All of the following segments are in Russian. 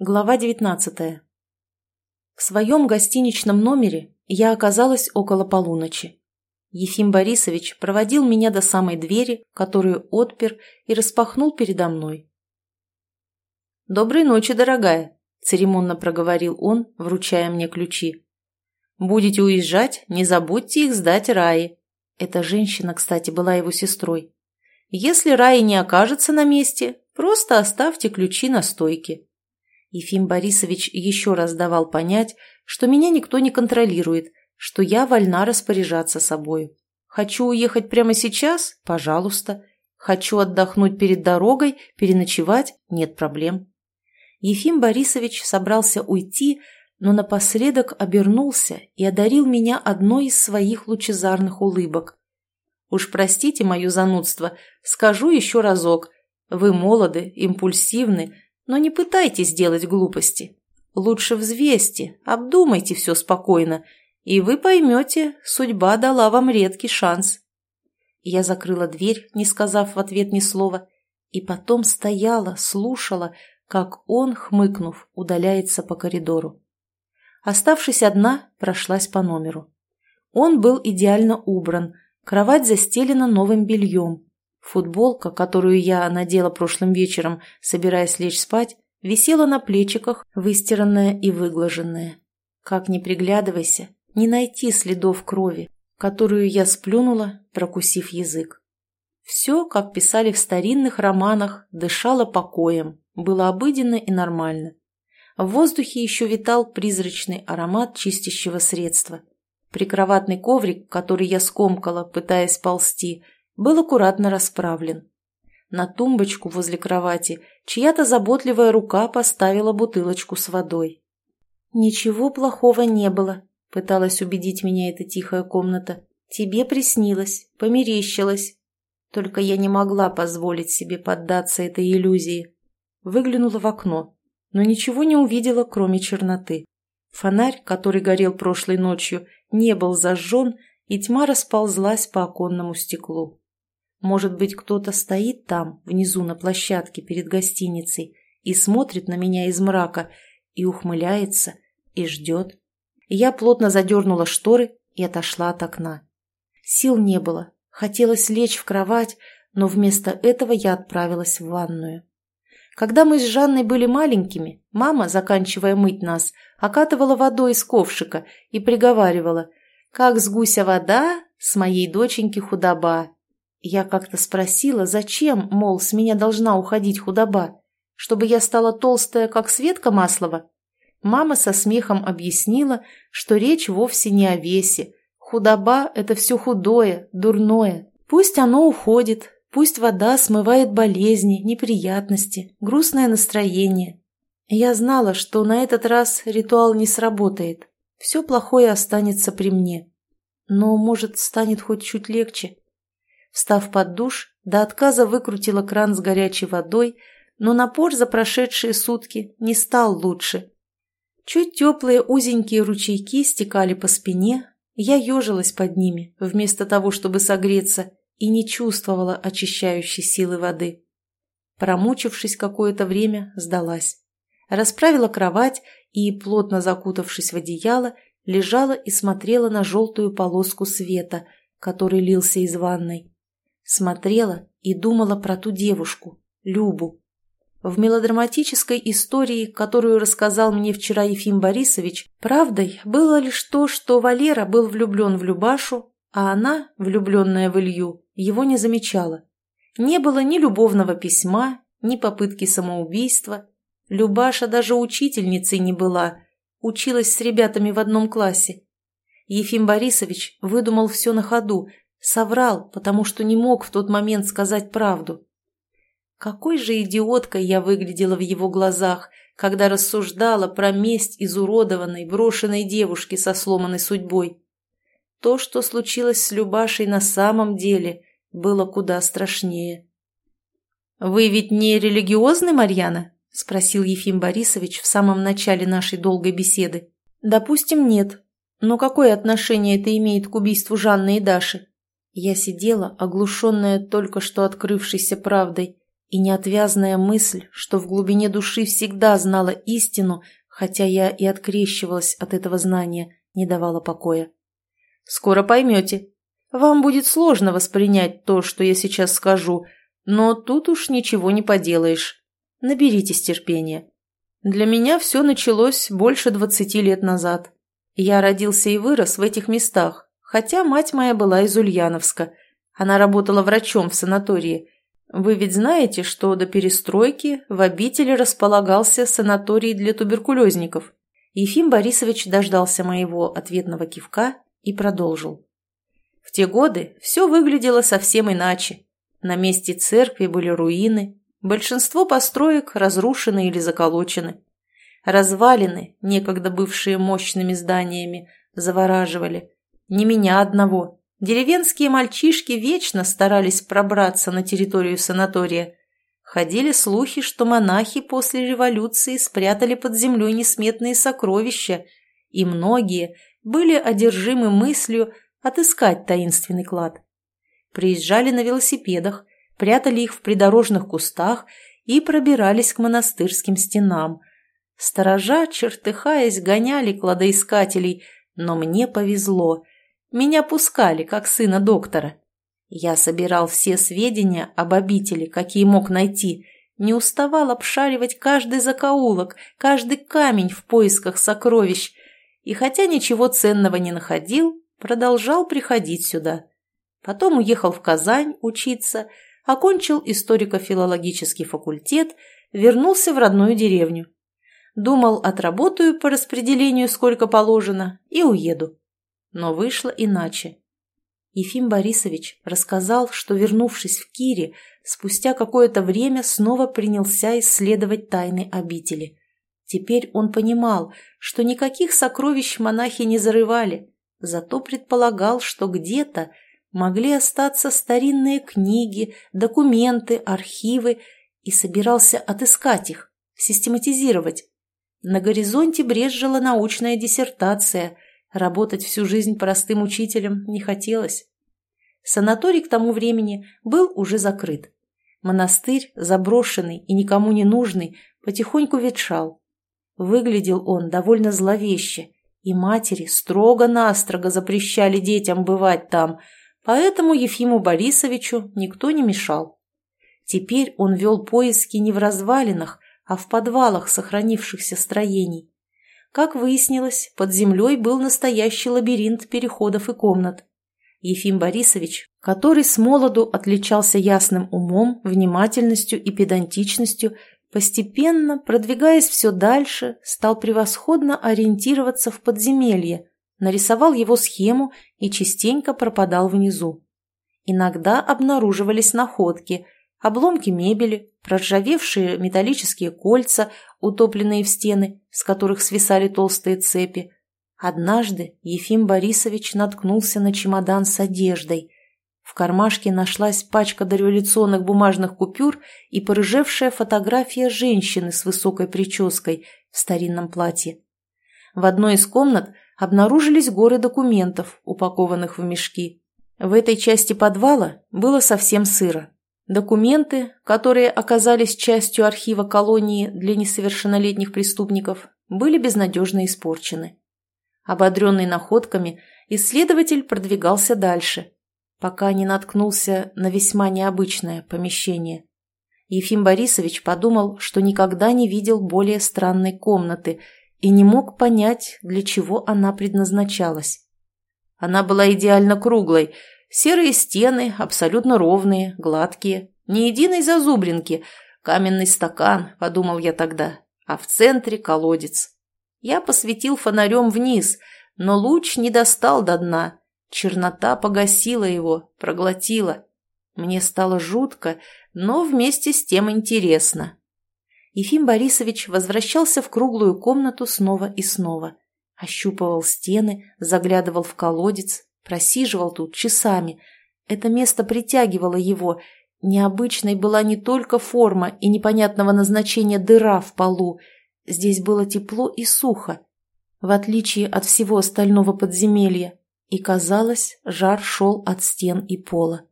Глава 19 В своем гостиничном номере я оказалась около полуночи. Ефим Борисович проводил меня до самой двери, которую отпер и распахнул передо мной. «Доброй ночи, дорогая», – церемонно проговорил он, вручая мне ключи. «Будете уезжать, не забудьте их сдать Раи». Эта женщина, кстати, была его сестрой. «Если Раи не окажется на месте, просто оставьте ключи на стойке». Ефим Борисович еще раз давал понять, что меня никто не контролирует, что я вольна распоряжаться собою. Хочу уехать прямо сейчас? Пожалуйста. Хочу отдохнуть перед дорогой, переночевать? Нет проблем. Ефим Борисович собрался уйти, но напоследок обернулся и одарил меня одной из своих лучезарных улыбок. «Уж простите мое занудство, скажу еще разок. Вы молоды, импульсивны, но не пытайтесь делать глупости. Лучше взвесьте, обдумайте все спокойно, и вы поймете, судьба дала вам редкий шанс». Я закрыла дверь, не сказав в ответ ни слова, и потом стояла, слушала, как он, хмыкнув, удаляется по коридору. Оставшись одна, прошлась по номеру. Он был идеально убран, кровать застелена новым бельем. Футболка, которую я надела прошлым вечером, собираясь лечь спать, висела на плечиках, выстиранная и выглаженная. Как ни приглядывайся, не найти следов крови, которую я сплюнула, прокусив язык. Все, как писали в старинных романах, дышало покоем, было обыденно и нормально. В воздухе еще витал призрачный аромат чистящего средства. Прикроватный коврик, который я скомкала, пытаясь ползти, был аккуратно расправлен. На тумбочку возле кровати чья-то заботливая рука поставила бутылочку с водой. «Ничего плохого не было», — пыталась убедить меня эта тихая комната. «Тебе приснилось, померещилось». Только я не могла позволить себе поддаться этой иллюзии. Выглянула в окно, но ничего не увидела, кроме черноты. Фонарь, который горел прошлой ночью, не был зажжен, и тьма расползлась по оконному стеклу. Может быть, кто-то стоит там, внизу на площадке перед гостиницей, и смотрит на меня из мрака, и ухмыляется, и ждет. Я плотно задернула шторы и отошла от окна. Сил не было, хотелось лечь в кровать, но вместо этого я отправилась в ванную. Когда мы с Жанной были маленькими, мама, заканчивая мыть нас, окатывала водой из ковшика и приговаривала «Как с гуся вода, с моей доченьки худоба». Я как-то спросила, зачем, мол, с меня должна уходить худоба, чтобы я стала толстая, как Светка Маслова. Мама со смехом объяснила, что речь вовсе не о весе. Худоба – это все худое, дурное. Пусть оно уходит, Пусть вода смывает болезни, неприятности, грустное настроение. Я знала, что на этот раз ритуал не сработает. Все плохое останется при мне. Но, может, станет хоть чуть легче. Встав под душ, до отказа выкрутила кран с горячей водой, но напор за прошедшие сутки не стал лучше. Чуть теплые узенькие ручейки стекали по спине, я ежилась под ними, вместо того, чтобы согреться – и не чувствовала очищающей силы воды. Промучившись какое-то время, сдалась. Расправила кровать и, плотно закутавшись в одеяло, лежала и смотрела на желтую полоску света, который лился из ванной. Смотрела и думала про ту девушку, Любу. В мелодраматической истории, которую рассказал мне вчера Ефим Борисович, правдой было лишь то, что Валера был влюблен в Любашу, а она, влюбленная в Илью, его не замечала. Не было ни любовного письма, ни попытки самоубийства. Любаша даже учительницей не была, училась с ребятами в одном классе. Ефим Борисович выдумал все на ходу, соврал, потому что не мог в тот момент сказать правду. Какой же идиоткой я выглядела в его глазах, когда рассуждала про месть изуродованной, брошенной девушки со сломанной судьбой. То, что случилось с Любашей на самом деле, было куда страшнее. «Вы ведь не религиозны, Марьяна?» – спросил Ефим Борисович в самом начале нашей долгой беседы. «Допустим, нет. Но какое отношение это имеет к убийству Жанны и Даши?» Я сидела, оглушенная только что открывшейся правдой, и неотвязная мысль, что в глубине души всегда знала истину, хотя я и открещивалась от этого знания, не давала покоя. «Скоро поймете. Вам будет сложно воспринять то, что я сейчас скажу, но тут уж ничего не поделаешь. Наберитесь терпения. Для меня все началось больше двадцати лет назад. Я родился и вырос в этих местах, хотя мать моя была из Ульяновска. Она работала врачом в санатории. Вы ведь знаете, что до перестройки в обители располагался санаторий для туберкулезников. Ефим Борисович дождался моего ответного кивка и продолжил. В те годы все выглядело совсем иначе. На месте церкви были руины, большинство построек разрушены или заколочены. Развалины, некогда бывшие мощными зданиями, завораживали. Не меня одного. Деревенские мальчишки вечно старались пробраться на территорию санатория. Ходили слухи, что монахи после революции спрятали под землей несметные сокровища, и многие были одержимы мыслью отыскать таинственный клад. Приезжали на велосипедах, прятали их в придорожных кустах и пробирались к монастырским стенам – Сторожа, чертыхаясь, гоняли кладоискателей, но мне повезло. Меня пускали, как сына доктора. Я собирал все сведения об обители, какие мог найти, не уставал обшаривать каждый закоулок, каждый камень в поисках сокровищ, и хотя ничего ценного не находил, продолжал приходить сюда. Потом уехал в Казань учиться, окончил историко-филологический факультет, вернулся в родную деревню. Думал, отработаю по распределению сколько положено и уеду. Но вышло иначе. Ефим Борисович рассказал, что, вернувшись в Кире, спустя какое-то время снова принялся исследовать тайны обители. Теперь он понимал, что никаких сокровищ монахи не зарывали, зато предполагал, что где-то могли остаться старинные книги, документы, архивы, и собирался отыскать их, систематизировать. На горизонте брезжила научная диссертация. Работать всю жизнь простым учителем не хотелось. Санаторий к тому времени был уже закрыт. Монастырь, заброшенный и никому не нужный, потихоньку ветшал. Выглядел он довольно зловеще, и матери строго-настрого запрещали детям бывать там, поэтому Ефиму Борисовичу никто не мешал. Теперь он вел поиски не в развалинах, а в подвалах сохранившихся строений. Как выяснилось, под землей был настоящий лабиринт переходов и комнат. Ефим Борисович, который с молоду отличался ясным умом, внимательностью и педантичностью, постепенно, продвигаясь все дальше, стал превосходно ориентироваться в подземелье, нарисовал его схему и частенько пропадал внизу. Иногда обнаруживались находки, обломки мебели, проржавевшие металлические кольца, утопленные в стены, с которых свисали толстые цепи. Однажды Ефим Борисович наткнулся на чемодан с одеждой. В кармашке нашлась пачка дореволюционных бумажных купюр и порыжевшая фотография женщины с высокой прической в старинном платье. В одной из комнат обнаружились горы документов, упакованных в мешки. В этой части подвала было совсем сыро. Документы, которые оказались частью архива колонии для несовершеннолетних преступников, были безнадежно испорчены. Ободренный находками, исследователь продвигался дальше, пока не наткнулся на весьма необычное помещение. Ефим Борисович подумал, что никогда не видел более странной комнаты и не мог понять, для чего она предназначалась. Она была идеально круглой – Серые стены, абсолютно ровные, гладкие, ни единой зазубринки, каменный стакан, подумал я тогда, а в центре колодец. Я посветил фонарем вниз, но луч не достал до дна. Чернота погасила его, проглотила. Мне стало жутко, но вместе с тем интересно. Ефим Борисович возвращался в круглую комнату снова и снова. Ощупывал стены, заглядывал в колодец, Просиживал тут часами. Это место притягивало его. Необычной была не только форма и непонятного назначения дыра в полу. Здесь было тепло и сухо, в отличие от всего остального подземелья. И, казалось, жар шел от стен и пола.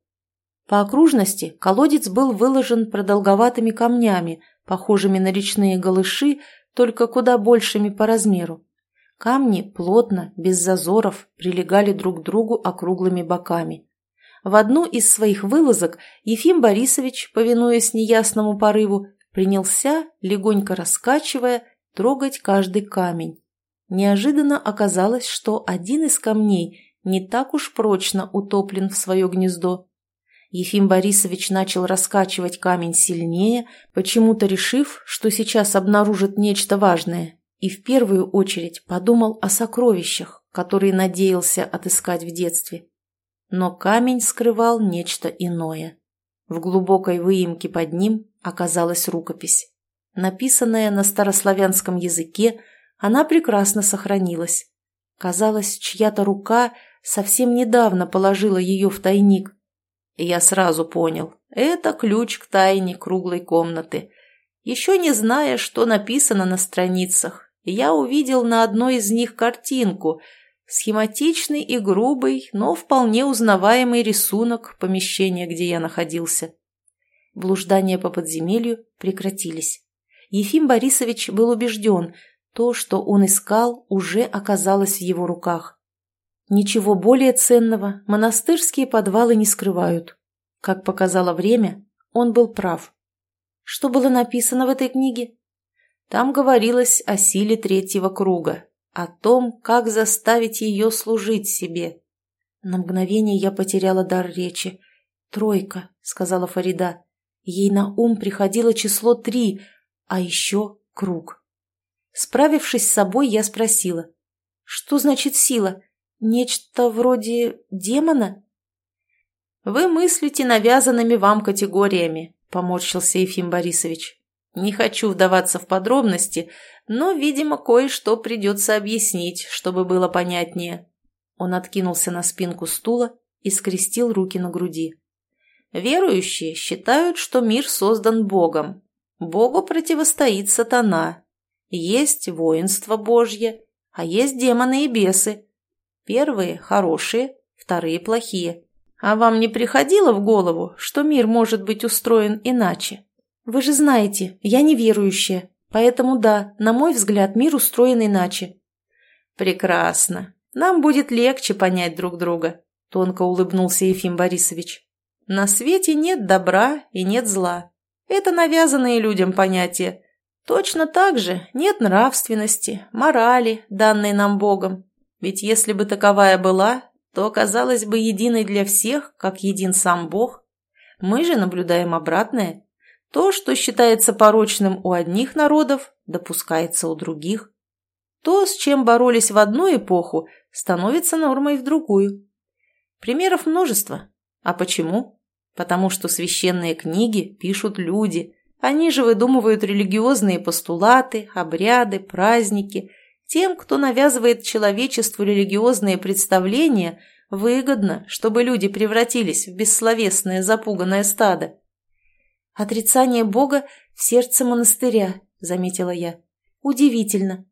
По окружности колодец был выложен продолговатыми камнями, похожими на речные голыши, только куда большими по размеру. Камни плотно, без зазоров, прилегали друг к другу округлыми боками. В одну из своих вылазок Ефим Борисович, повинуясь неясному порыву, принялся, легонько раскачивая, трогать каждый камень. Неожиданно оказалось, что один из камней не так уж прочно утоплен в свое гнездо. Ефим Борисович начал раскачивать камень сильнее, почему-то решив, что сейчас обнаружит нечто важное, и в первую очередь подумал о сокровищах, которые надеялся отыскать в детстве. Но камень скрывал нечто иное. В глубокой выемке под ним оказалась рукопись. Написанная на старославянском языке, она прекрасно сохранилась. Казалось, чья-то рука совсем недавно положила ее в тайник. Я сразу понял, это ключ к тайне круглой комнаты. Еще не зная, что написано на страницах, я увидел на одной из них картинку, схематичный и грубый, но вполне узнаваемый рисунок помещения, где я находился. Блуждания по подземелью прекратились. Ефим Борисович был убежден, то, что он искал, уже оказалось в его руках. Ничего более ценного монастырские подвалы не скрывают. Как показало время, он был прав. Что было написано в этой книге? Там говорилось о силе третьего круга, о том, как заставить ее служить себе. На мгновение я потеряла дар речи. «Тройка», — сказала Фарида. Ей на ум приходило число три, а еще круг. Справившись с собой, я спросила. «Что значит сила? Нечто вроде демона?» «Вы мыслите навязанными вам категориями», — поморщился Ефим Борисович. Не хочу вдаваться в подробности, но, видимо, кое-что придется объяснить, чтобы было понятнее. Он откинулся на спинку стула и скрестил руки на груди. Верующие считают, что мир создан Богом. Богу противостоит сатана. Есть воинство Божье, а есть демоны и бесы. Первые – хорошие, вторые – плохие. А вам не приходило в голову, что мир может быть устроен иначе? Вы же знаете, я неверующая, поэтому да, на мой взгляд, мир устроен иначе. Прекрасно. Нам будет легче понять друг друга, тонко улыбнулся Ефим Борисович. На свете нет добра и нет зла. Это навязанные людям понятия. Точно так же нет нравственности, морали, данной нам Богом. Ведь если бы таковая была, то оказалась бы единой для всех, как един сам Бог. Мы же наблюдаем обратное. То, что считается порочным у одних народов, допускается у других. То, с чем боролись в одну эпоху, становится нормой в другую. Примеров множество. А почему? Потому что священные книги пишут люди. Они же выдумывают религиозные постулаты, обряды, праздники. Тем, кто навязывает человечеству религиозные представления, выгодно, чтобы люди превратились в бессловесное запуганное стадо. «Отрицание Бога в сердце монастыря», — заметила я. «Удивительно».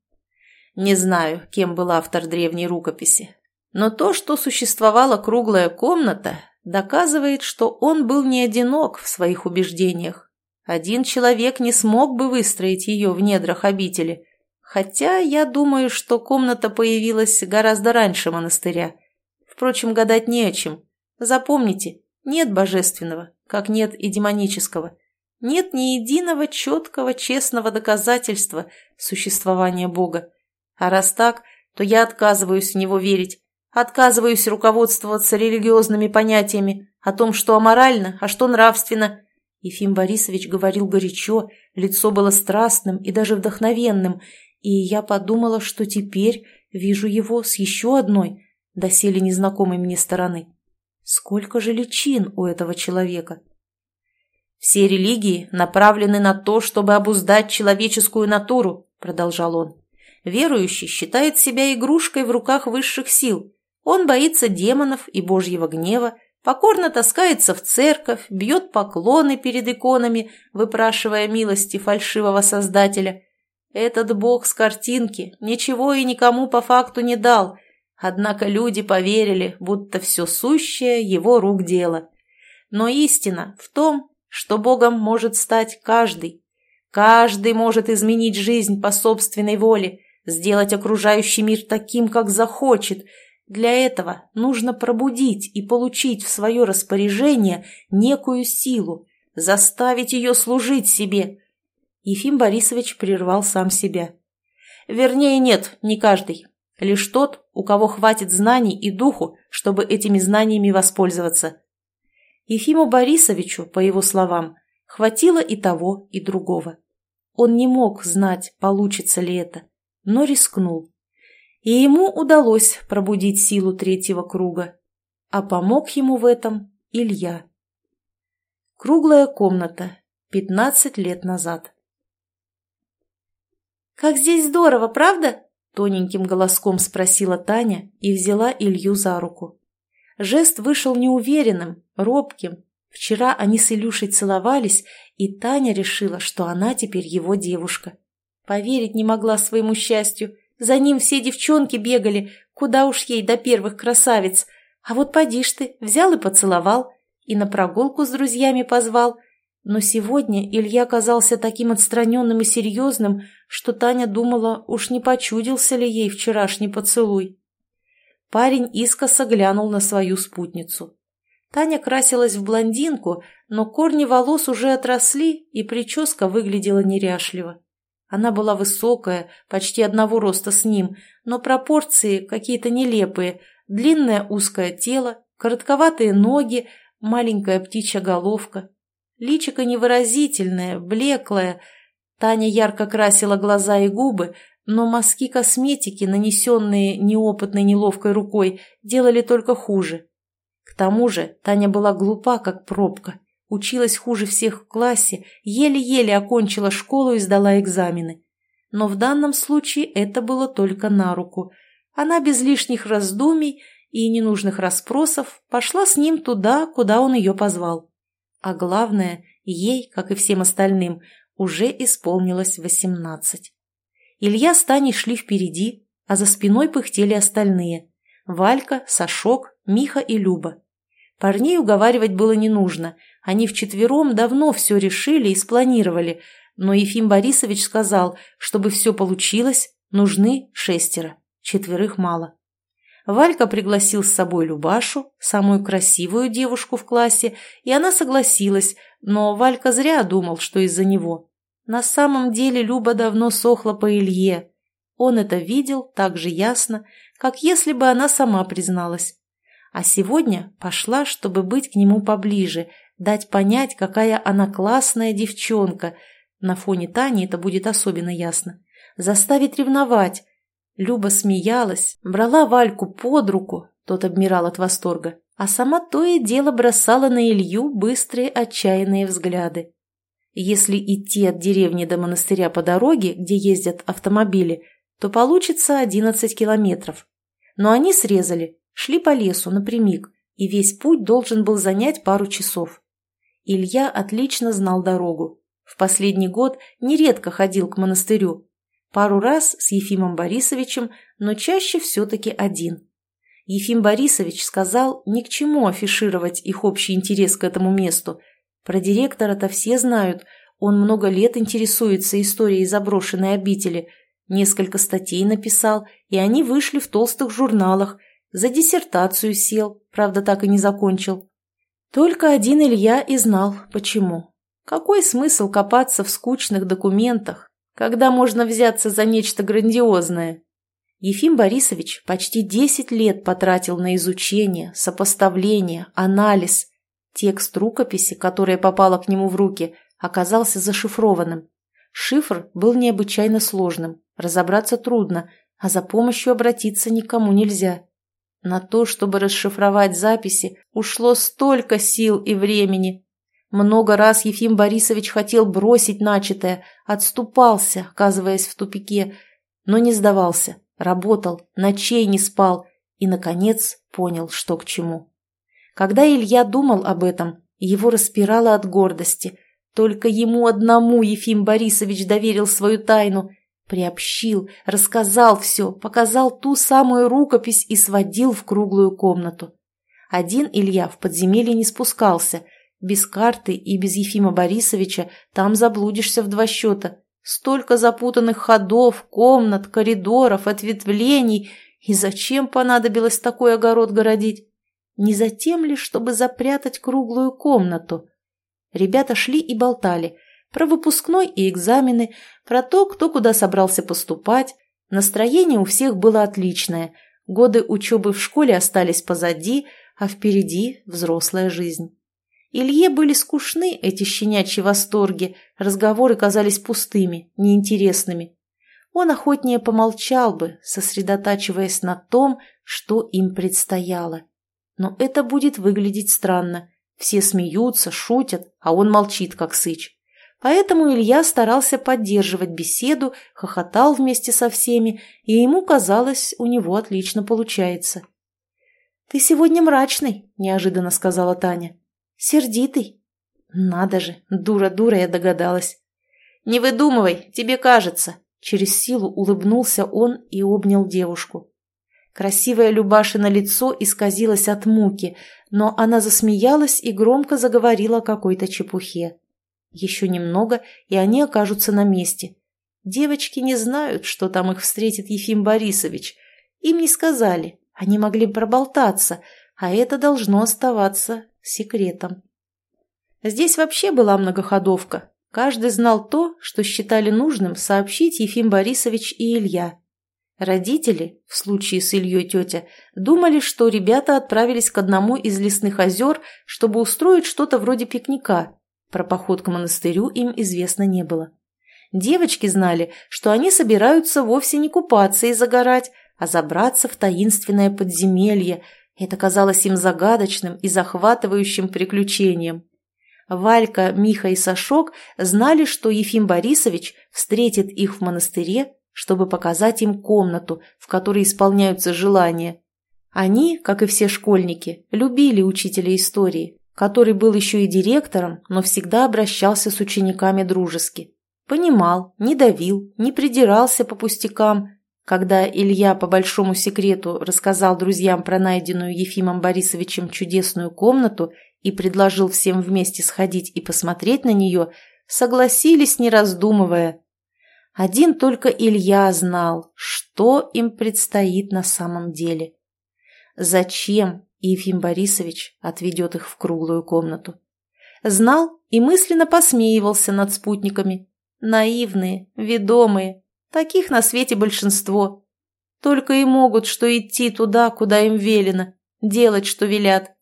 Не знаю, кем был автор древней рукописи, но то, что существовала круглая комната, доказывает, что он был не одинок в своих убеждениях. Один человек не смог бы выстроить ее в недрах обители, хотя я думаю, что комната появилась гораздо раньше монастыря. Впрочем, гадать не о чем. Запомните, нет божественного, как нет и демонического. Нет ни единого четкого, честного доказательства существования Бога. А раз так, то я отказываюсь в него верить, отказываюсь руководствоваться религиозными понятиями о том, что аморально, а что нравственно. Ефим Борисович говорил горячо, лицо было страстным и даже вдохновенным, и я подумала, что теперь вижу его с еще одной, доселе незнакомой мне стороны. Сколько же личин у этого человека? Все религии направлены на то, чтобы обуздать человеческую натуру, продолжал он. Верующий считает себя игрушкой в руках высших сил. Он боится демонов и божьего гнева, покорно таскается в церковь, бьет поклоны перед иконами, выпрашивая милости фальшивого создателя. Этот бог с картинки ничего и никому по факту не дал – Однако люди поверили, будто все сущее его рук дело. Но истина в том, что Богом может стать каждый. Каждый может изменить жизнь по собственной воле, сделать окружающий мир таким, как захочет. Для этого нужно пробудить и получить в свое распоряжение некую силу, заставить ее служить себе. Ефим Борисович прервал сам себя. Вернее, нет, не каждый. Лишь тот, у кого хватит знаний и духу, чтобы этими знаниями воспользоваться. Ефиму Борисовичу, по его словам, хватило и того, и другого. Он не мог знать, получится ли это, но рискнул. И ему удалось пробудить силу третьего круга. А помог ему в этом Илья. Круглая комната. Пятнадцать лет назад. «Как здесь здорово, правда?» – тоненьким голоском спросила Таня и взяла Илью за руку. Жест вышел неуверенным, робким. Вчера они с Илюшей целовались, и Таня решила, что она теперь его девушка. Поверить не могла своему счастью. За ним все девчонки бегали, куда уж ей до первых красавиц. А вот поди ты, взял и поцеловал, и на прогулку с друзьями позвал – но сегодня Илья казался таким отстраненным и серьезным, что Таня думала, уж не почудился ли ей вчерашний поцелуй. Парень искоса глянул на свою спутницу. Таня красилась в блондинку, но корни волос уже отросли, и прическа выглядела неряшливо. Она была высокая, почти одного роста с ним, но пропорции какие-то нелепые, длинное узкое тело, коротковатые ноги, маленькая птичья головка. Личико невыразительное, блеклое. Таня ярко красила глаза и губы, но мазки косметики, нанесенные неопытной неловкой рукой, делали только хуже. К тому же Таня была глупа, как пробка, училась хуже всех в классе, еле-еле окончила школу и сдала экзамены. Но в данном случае это было только на руку. Она без лишних раздумий и ненужных расспросов пошла с ним туда, куда он ее позвал. А главное, ей, как и всем остальным, уже исполнилось восемнадцать. Илья с Таней шли впереди, а за спиной пыхтели остальные – Валька, Сашок, Миха и Люба. Парней уговаривать было не нужно, они вчетвером давно все решили и спланировали, но Ефим Борисович сказал, чтобы все получилось, нужны шестеро, четверых мало. Валька пригласил с собой Любашу, самую красивую девушку в классе, и она согласилась, но Валька зря думал, что из-за него. На самом деле Люба давно сохла по Илье. Он это видел так же ясно, как если бы она сама призналась. А сегодня пошла, чтобы быть к нему поближе, дать понять, какая она классная девчонка. На фоне Тани это будет особенно ясно. Заставить ревновать, Люба смеялась, брала Вальку под руку, тот обмирал от восторга, а сама то и дело бросала на Илью быстрые отчаянные взгляды. Если идти от деревни до монастыря по дороге, где ездят автомобили, то получится 11 километров. Но они срезали, шли по лесу напрямик, и весь путь должен был занять пару часов. Илья отлично знал дорогу. В последний год нередко ходил к монастырю, Пару раз с Ефимом Борисовичем, но чаще все-таки один. Ефим Борисович сказал ни к чему афишировать их общий интерес к этому месту. Про директора-то все знают, он много лет интересуется историей заброшенной обители, несколько статей написал, и они вышли в толстых журналах, за диссертацию сел, правда, так и не закончил. Только один Илья и знал, почему. Какой смысл копаться в скучных документах, когда можно взяться за нечто грандиозное. Ефим Борисович почти 10 лет потратил на изучение, сопоставление, анализ. Текст рукописи, которая попала к нему в руки, оказался зашифрованным. Шифр был необычайно сложным, разобраться трудно, а за помощью обратиться никому нельзя. На то, чтобы расшифровать записи, ушло столько сил и времени. Много раз Ефим Борисович хотел бросить начатое, отступался, оказываясь в тупике, но не сдавался, работал, ночей не спал и, наконец, понял, что к чему. Когда Илья думал об этом, его распирало от гордости. Только ему одному Ефим Борисович доверил свою тайну, приобщил, рассказал все, показал ту самую рукопись и сводил в круглую комнату. Один Илья в подземелье не спускался – Без карты и без Ефима Борисовича там заблудишься в два счета. Столько запутанных ходов, комнат, коридоров, ответвлений. И зачем понадобилось такой огород городить? Не затем ли, чтобы запрятать круглую комнату? Ребята шли и болтали. Про выпускной и экзамены, про то, кто куда собрался поступать. Настроение у всех было отличное. Годы учебы в школе остались позади, а впереди взрослая жизнь. Илье были скучны эти щенячьи восторги, разговоры казались пустыми, неинтересными. Он охотнее помолчал бы, сосредотачиваясь на том, что им предстояло. Но это будет выглядеть странно. Все смеются, шутят, а он молчит, как сыч. Поэтому Илья старался поддерживать беседу, хохотал вместе со всеми, и ему казалось, у него отлично получается. «Ты сегодня мрачный», – неожиданно сказала Таня. Сердитый? Надо же, дура-дура я догадалась. Не выдумывай, тебе кажется. Через силу улыбнулся он и обнял девушку. Красивое Любашино лицо исказилось от муки, но она засмеялась и громко заговорила о какой-то чепухе. Еще немного, и они окажутся на месте. Девочки не знают, что там их встретит Ефим Борисович. Им не сказали, они могли проболтаться, а это должно оставаться секретом. Здесь вообще была многоходовка. Каждый знал то, что считали нужным сообщить Ефим Борисович и Илья. Родители, в случае с Ильей тетя, думали, что ребята отправились к одному из лесных озер, чтобы устроить что-то вроде пикника. Про поход к монастырю им известно не было. Девочки знали, что они собираются вовсе не купаться и загорать, а забраться в таинственное подземелье – это казалось им загадочным и захватывающим приключением. Валька, Миха и Сашок знали, что Ефим Борисович встретит их в монастыре, чтобы показать им комнату, в которой исполняются желания. Они, как и все школьники, любили учителя истории, который был еще и директором, но всегда обращался с учениками дружески. Понимал, не давил, не придирался по пустякам, когда Илья по большому секрету рассказал друзьям про найденную Ефимом Борисовичем чудесную комнату и предложил всем вместе сходить и посмотреть на нее, согласились, не раздумывая. Один только Илья знал, что им предстоит на самом деле. Зачем Ефим Борисович отведет их в круглую комнату? Знал и мысленно посмеивался над спутниками. Наивные, ведомые, Таких на свете большинство. Только и могут, что идти туда, куда им велено, делать, что велят.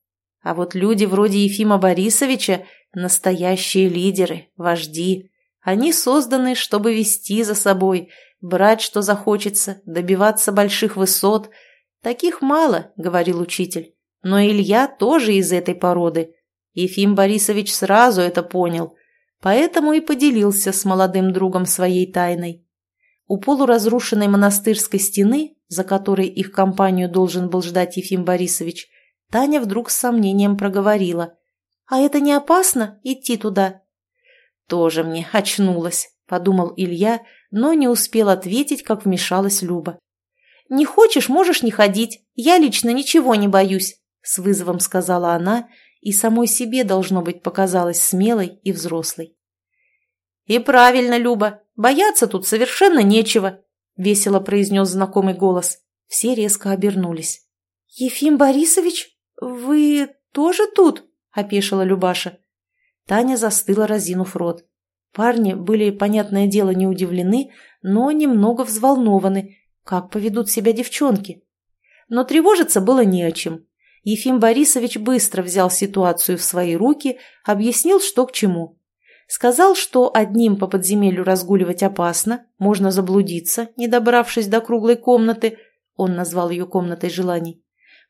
А вот люди вроде Ефима Борисовича – настоящие лидеры, вожди. Они созданы, чтобы вести за собой, брать, что захочется, добиваться больших высот. Таких мало, говорил учитель. Но Илья тоже из этой породы. Ефим Борисович сразу это понял, поэтому и поделился с молодым другом своей тайной. У полуразрушенной монастырской стены, за которой их компанию должен был ждать Ефим Борисович, Таня вдруг с сомнением проговорила. «А это не опасно идти туда?» «Тоже мне очнулась», — подумал Илья, но не успел ответить, как вмешалась Люба. «Не хочешь, можешь не ходить. Я лично ничего не боюсь», — с вызовом сказала она, и самой себе, должно быть, показалась смелой и взрослой. «И правильно, Люба, бояться тут совершенно нечего», — весело произнес знакомый голос. Все резко обернулись. «Ефим Борисович, вы тоже тут?» — опешила Любаша. Таня застыла, разинув рот. Парни были, понятное дело, не удивлены, но немного взволнованы, как поведут себя девчонки. Но тревожиться было не о чем. Ефим Борисович быстро взял ситуацию в свои руки, объяснил, что к чему. Сказал, что одним по подземелью разгуливать опасно, можно заблудиться, не добравшись до круглой комнаты, он назвал ее комнатой желаний.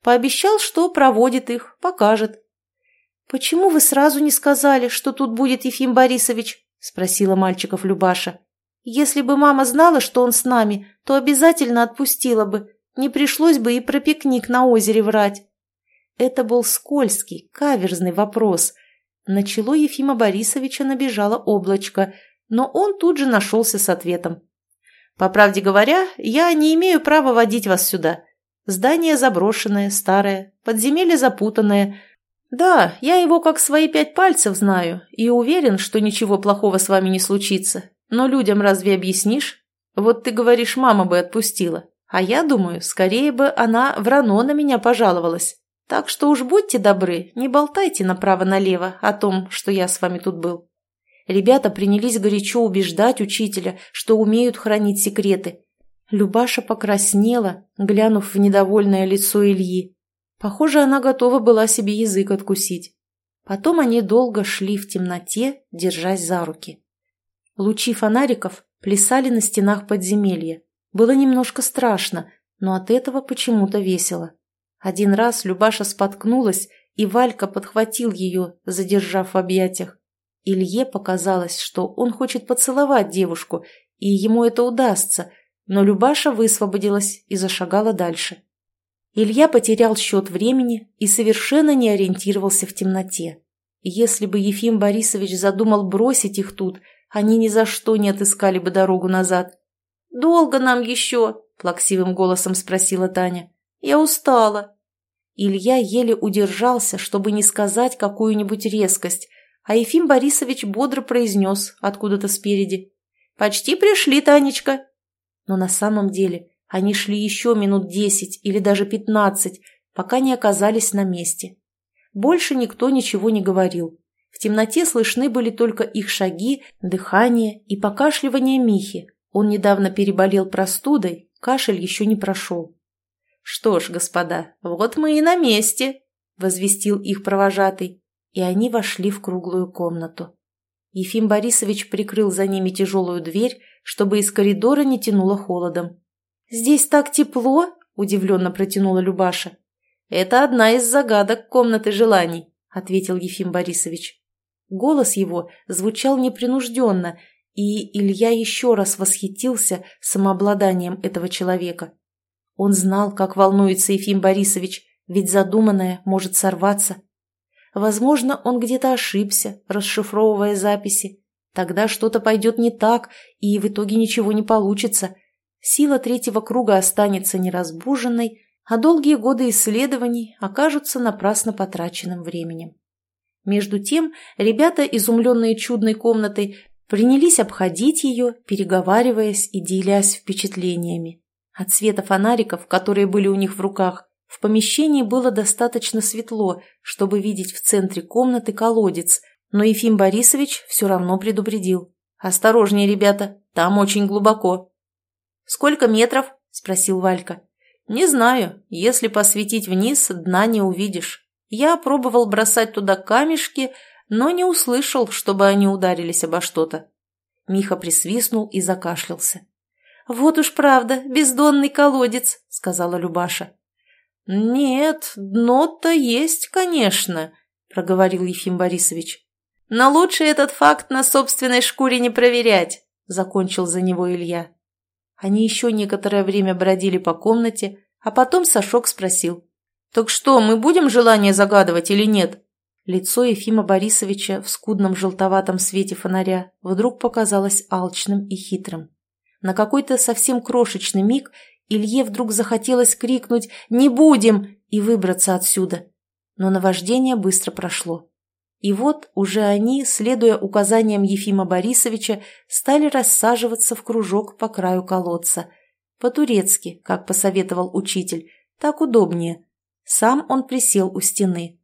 Пообещал, что проводит их, покажет. «Почему вы сразу не сказали, что тут будет Ефим Борисович?» – спросила мальчиков Любаша. «Если бы мама знала, что он с нами, то обязательно отпустила бы. Не пришлось бы и про пикник на озере врать». Это был скользкий, каверзный вопрос – на чело Ефима Борисовича набежало облачко, но он тут же нашелся с ответом. «По правде говоря, я не имею права водить вас сюда. Здание заброшенное, старое, подземелье запутанное. «Да, я его как свои пять пальцев знаю и уверен, что ничего плохого с вами не случится. Но людям разве объяснишь? Вот ты говоришь, мама бы отпустила. А я думаю, скорее бы она в рано на меня пожаловалась. Так что уж будьте добры, не болтайте направо-налево о том, что я с вами тут был». Ребята принялись горячо убеждать учителя, что умеют хранить секреты. Любаша покраснела, глянув в недовольное лицо Ильи. Похоже, она готова была себе язык откусить. Потом они долго шли в темноте, держась за руки. Лучи фонариков плясали на стенах подземелья. Было немножко страшно, но от этого почему-то весело. Один раз Любаша споткнулась, и Валька подхватил ее, задержав в объятиях. Илье показалось, что он хочет поцеловать девушку, и ему это удастся, но Любаша высвободилась и зашагала дальше. Илья потерял счет времени и совершенно не ориентировался в темноте. Если бы Ефим Борисович задумал бросить их тут, они ни за что не отыскали бы дорогу назад. «Долго нам еще?» – плаксивым голосом спросила Таня. «Я устала». Илья еле удержался, чтобы не сказать какую-нибудь резкость, а Ефим Борисович бодро произнес откуда-то спереди. «Почти пришли, Танечка». Но на самом деле они шли еще минут десять или даже пятнадцать, пока не оказались на месте. Больше никто ничего не говорил. В темноте слышны были только их шаги, дыхание и покашливание Михи. Он недавно переболел простудой, кашель еще не прошел. «Что ж, господа, вот мы и на месте», — возвестил их провожатый, и они вошли в круглую комнату. Ефим Борисович прикрыл за ними тяжелую дверь, чтобы из коридора не тянуло холодом. «Здесь так тепло!» – удивленно протянула Любаша. «Это одна из загадок комнаты желаний», – ответил Ефим Борисович. Голос его звучал непринужденно, и Илья еще раз восхитился самообладанием этого человека. Он знал, как волнуется Ефим Борисович, ведь задуманное может сорваться. Возможно, он где-то ошибся, расшифровывая записи. Тогда что-то пойдет не так, и в итоге ничего не получится – Сила третьего круга останется неразбуженной, а долгие годы исследований окажутся напрасно потраченным временем. Между тем, ребята, изумленные чудной комнатой, принялись обходить ее, переговариваясь и делясь впечатлениями. От света фонариков, которые были у них в руках, в помещении было достаточно светло, чтобы видеть в центре комнаты колодец, но Ефим Борисович все равно предупредил. «Осторожнее, ребята, там очень глубоко». «Сколько метров?» – спросил Валька. «Не знаю. Если посветить вниз, дна не увидишь. Я пробовал бросать туда камешки, но не услышал, чтобы они ударились обо что-то». Миха присвистнул и закашлялся. «Вот уж правда, бездонный колодец», — сказала Любаша. «Нет, дно-то есть, конечно», — проговорил Ефим Борисович. «Но лучше этот факт на собственной шкуре не проверять», — закончил за него Илья. Они еще некоторое время бродили по комнате, а потом Сашок спросил. «Так что, мы будем желание загадывать или нет?» Лицо Ефима Борисовича в скудном желтоватом свете фонаря вдруг показалось алчным и хитрым. На какой-то совсем крошечный миг Илье вдруг захотелось крикнуть «Не будем!» и выбраться отсюда. Но наваждение быстро прошло. И вот уже они, следуя указаниям Ефима Борисовича, стали рассаживаться в кружок по краю колодца. По-турецки, как посоветовал учитель, так удобнее. Сам он присел у стены.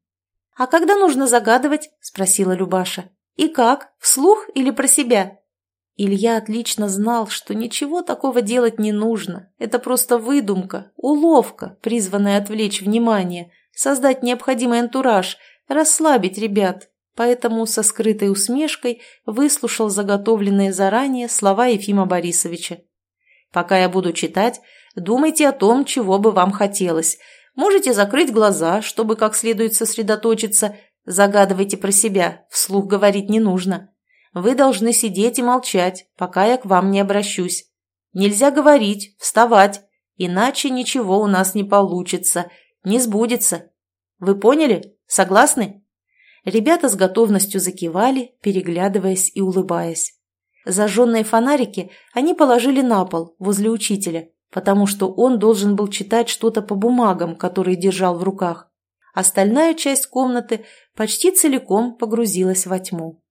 «А когда нужно загадывать?» – спросила Любаша. «И как? Вслух или про себя?» Илья отлично знал, что ничего такого делать не нужно. Это просто выдумка, уловка, призванная отвлечь внимание, создать необходимый антураж – расслабить ребят, поэтому со скрытой усмешкой выслушал заготовленные заранее слова Ефима Борисовича. «Пока я буду читать, думайте о том, чего бы вам хотелось. Можете закрыть глаза, чтобы как следует сосредоточиться. Загадывайте про себя, вслух говорить не нужно. Вы должны сидеть и молчать, пока я к вам не обращусь. Нельзя говорить, вставать, иначе ничего у нас не получится, не сбудется. Вы поняли?» Согласны?» Ребята с готовностью закивали, переглядываясь и улыбаясь. Зажженные фонарики они положили на пол, возле учителя, потому что он должен был читать что-то по бумагам, которые держал в руках. Остальная часть комнаты почти целиком погрузилась во тьму.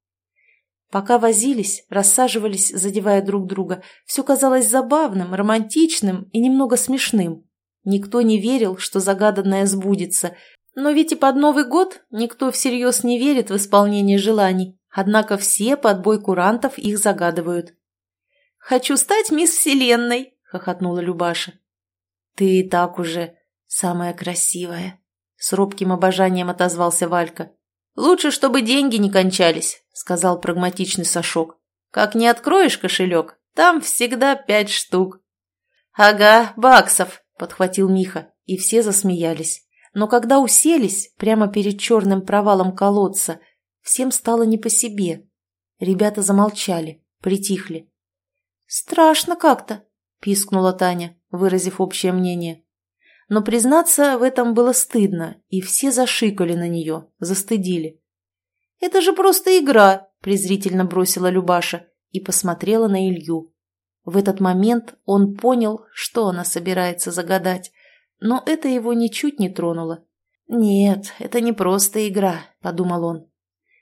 Пока возились, рассаживались, задевая друг друга, все казалось забавным, романтичным и немного смешным. Никто не верил, что загаданное сбудется, но ведь и под Новый год никто всерьез не верит в исполнение желаний, однако все под бой курантов их загадывают. «Хочу стать мисс Вселенной!» — хохотнула Любаша. «Ты и так уже самая красивая!» — с робким обожанием отозвался Валька. «Лучше, чтобы деньги не кончались», — сказал прагматичный Сашок. «Как не откроешь кошелек, там всегда пять штук». «Ага, баксов», — подхватил Миха, и все засмеялись. Но когда уселись прямо перед черным провалом колодца, всем стало не по себе. Ребята замолчали, притихли. «Страшно как-то», — пискнула Таня, выразив общее мнение. Но признаться в этом было стыдно, и все зашикали на нее, застыдили. «Это же просто игра!» – презрительно бросила Любаша и посмотрела на Илью. В этот момент он понял, что она собирается загадать, но это его ничуть не тронуло. «Нет, это не просто игра», – подумал он.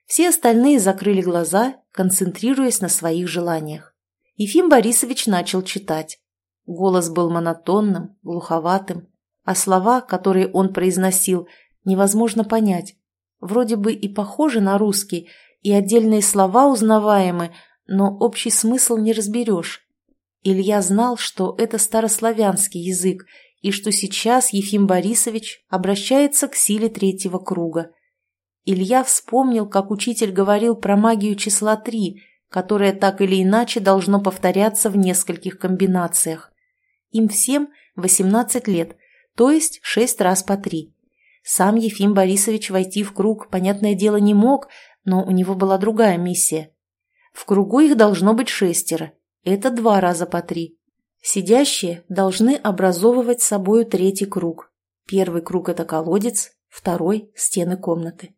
Все остальные закрыли глаза, концентрируясь на своих желаниях. Ефим Борисович начал читать. Голос был монотонным, глуховатым, а слова, которые он произносил, невозможно понять. Вроде бы и похожи на русский, и отдельные слова узнаваемы, но общий смысл не разберешь. Илья знал, что это старославянский язык, и что сейчас Ефим Борисович обращается к силе третьего круга. Илья вспомнил, как учитель говорил про магию числа три, которое так или иначе должно повторяться в нескольких комбинациях. Им всем 18 лет, то есть шесть раз по три. Сам Ефим Борисович войти в круг, понятное дело, не мог, но у него была другая миссия. В кругу их должно быть шестеро, это два раза по три. Сидящие должны образовывать собою третий круг. Первый круг – это колодец, второй – стены комнаты.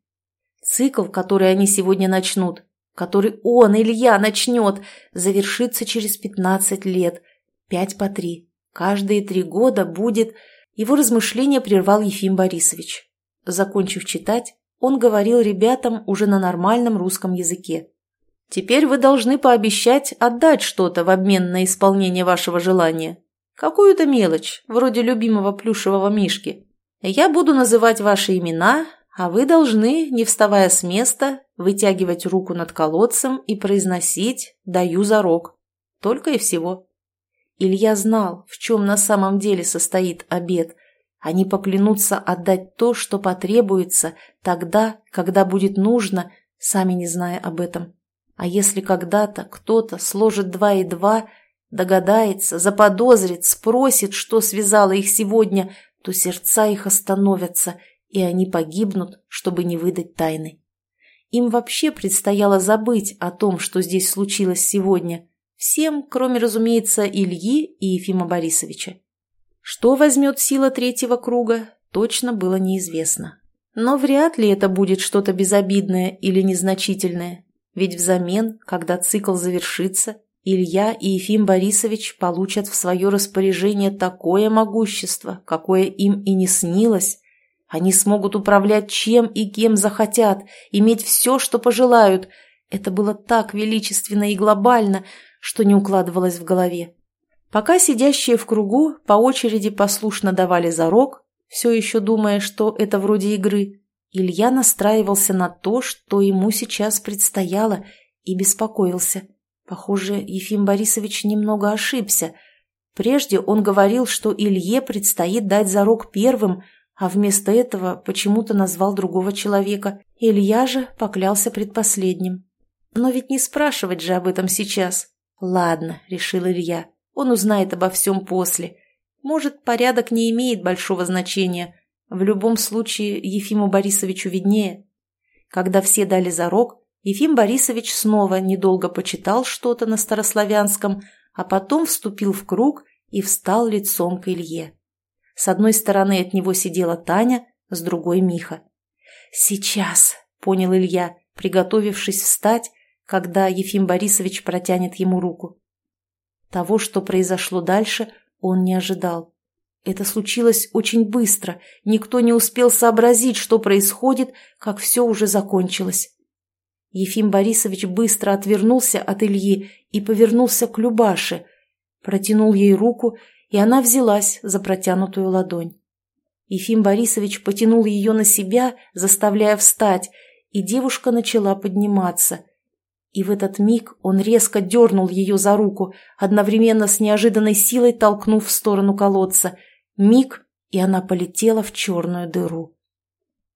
Цикл, который они сегодня начнут, который он, Илья, начнет, завершится через 15 лет, пять по три. Каждые три года будет его размышления прервал Ефим Борисович. Закончив читать, он говорил ребятам уже на нормальном русском языке. «Теперь вы должны пообещать отдать что-то в обмен на исполнение вашего желания. Какую-то мелочь, вроде любимого плюшевого мишки. Я буду называть ваши имена, а вы должны, не вставая с места, вытягивать руку над колодцем и произносить «даю за рог». Только и всего. Илья знал, в чем на самом деле состоит обед. Они поклянутся отдать то, что потребуется, тогда, когда будет нужно, сами не зная об этом. А если когда-то кто-то сложит два и два, догадается, заподозрит, спросит, что связало их сегодня, то сердца их остановятся, и они погибнут, чтобы не выдать тайны. Им вообще предстояло забыть о том, что здесь случилось сегодня – Всем, кроме, разумеется, Ильи и Ефима Борисовича. Что возьмет сила третьего круга, точно было неизвестно. Но вряд ли это будет что-то безобидное или незначительное, ведь взамен, когда цикл завершится, Илья и Ефим Борисович получат в свое распоряжение такое могущество, какое им и не снилось. Они смогут управлять чем и кем захотят, иметь все, что пожелают. Это было так величественно и глобально, что не укладывалось в голове. Пока сидящие в кругу по очереди послушно давали зарок, все еще думая, что это вроде игры, Илья настраивался на то, что ему сейчас предстояло, и беспокоился. Похоже, Ефим Борисович немного ошибся. Прежде он говорил, что Илье предстоит дать зарок первым, а вместо этого почему-то назвал другого человека. Илья же поклялся предпоследним. Но ведь не спрашивать же об этом сейчас. «Ладно», — решил Илья, — «он узнает обо всем после. Может, порядок не имеет большого значения. В любом случае, Ефиму Борисовичу виднее». Когда все дали зарок, Ефим Борисович снова недолго почитал что-то на старославянском, а потом вступил в круг и встал лицом к Илье. С одной стороны от него сидела Таня, с другой — Миха. «Сейчас», — понял Илья, приготовившись встать когда Ефим Борисович протянет ему руку. Того, что произошло дальше, он не ожидал. Это случилось очень быстро, никто не успел сообразить, что происходит, как все уже закончилось. Ефим Борисович быстро отвернулся от Ильи и повернулся к Любаше, протянул ей руку, и она взялась за протянутую ладонь. Ефим Борисович потянул ее на себя, заставляя встать, и девушка начала подниматься. И в этот миг он резко дернул ее за руку, одновременно с неожиданной силой толкнув в сторону колодца – Миг, и она полетела в черную дыру.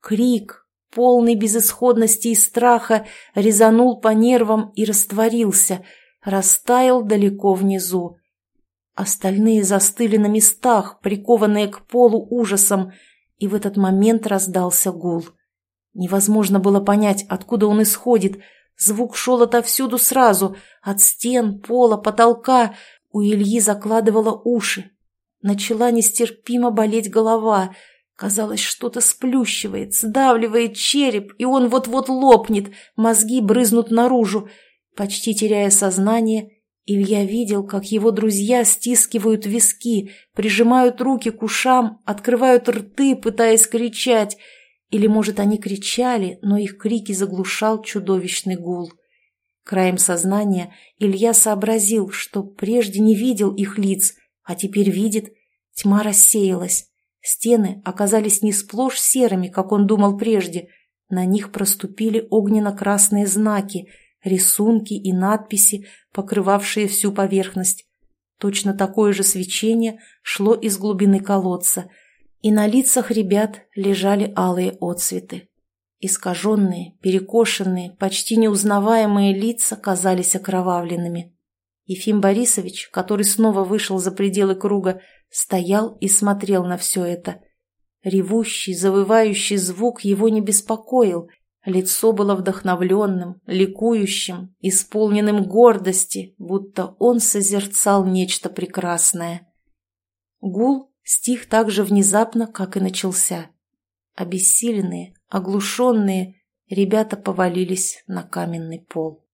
Крик, полный безысходности и страха, резанул по нервам и растворился, растаял далеко внизу. Остальные застыли на местах, прикованные к полу ужасом, и в этот момент раздался гул. Невозможно было понять, откуда он исходит. Звук шел отовсюду сразу, от стен, пола, потолка. У Ильи закладывало уши, Начала нестерпимо болеть голова. Казалось, что-то сплющивает, сдавливает череп, и он вот-вот лопнет, мозги брызнут наружу. Почти теряя сознание, Илья видел, как его друзья стискивают виски, прижимают руки к ушам, открывают рты, пытаясь кричать. Или, может, они кричали, но их крики заглушал чудовищный гул. Краем сознания Илья сообразил, что прежде не видел их лиц – а теперь видит, тьма рассеялась. Стены оказались не сплошь серыми, как он думал прежде. На них проступили огненно-красные знаки, рисунки и надписи, покрывавшие всю поверхность. Точно такое же свечение шло из глубины колодца, и на лицах ребят лежали алые отцветы. Искаженные, перекошенные, почти неузнаваемые лица казались окровавленными. Ефим Борисович, который снова вышел за пределы круга, стоял и смотрел на все это. Ревущий, завывающий звук его не беспокоил. Лицо было вдохновленным, ликующим, исполненным гордости, будто он созерцал нечто прекрасное. Гул стих так же внезапно, как и начался. Обессиленные, оглушенные, ребята повалились на каменный пол.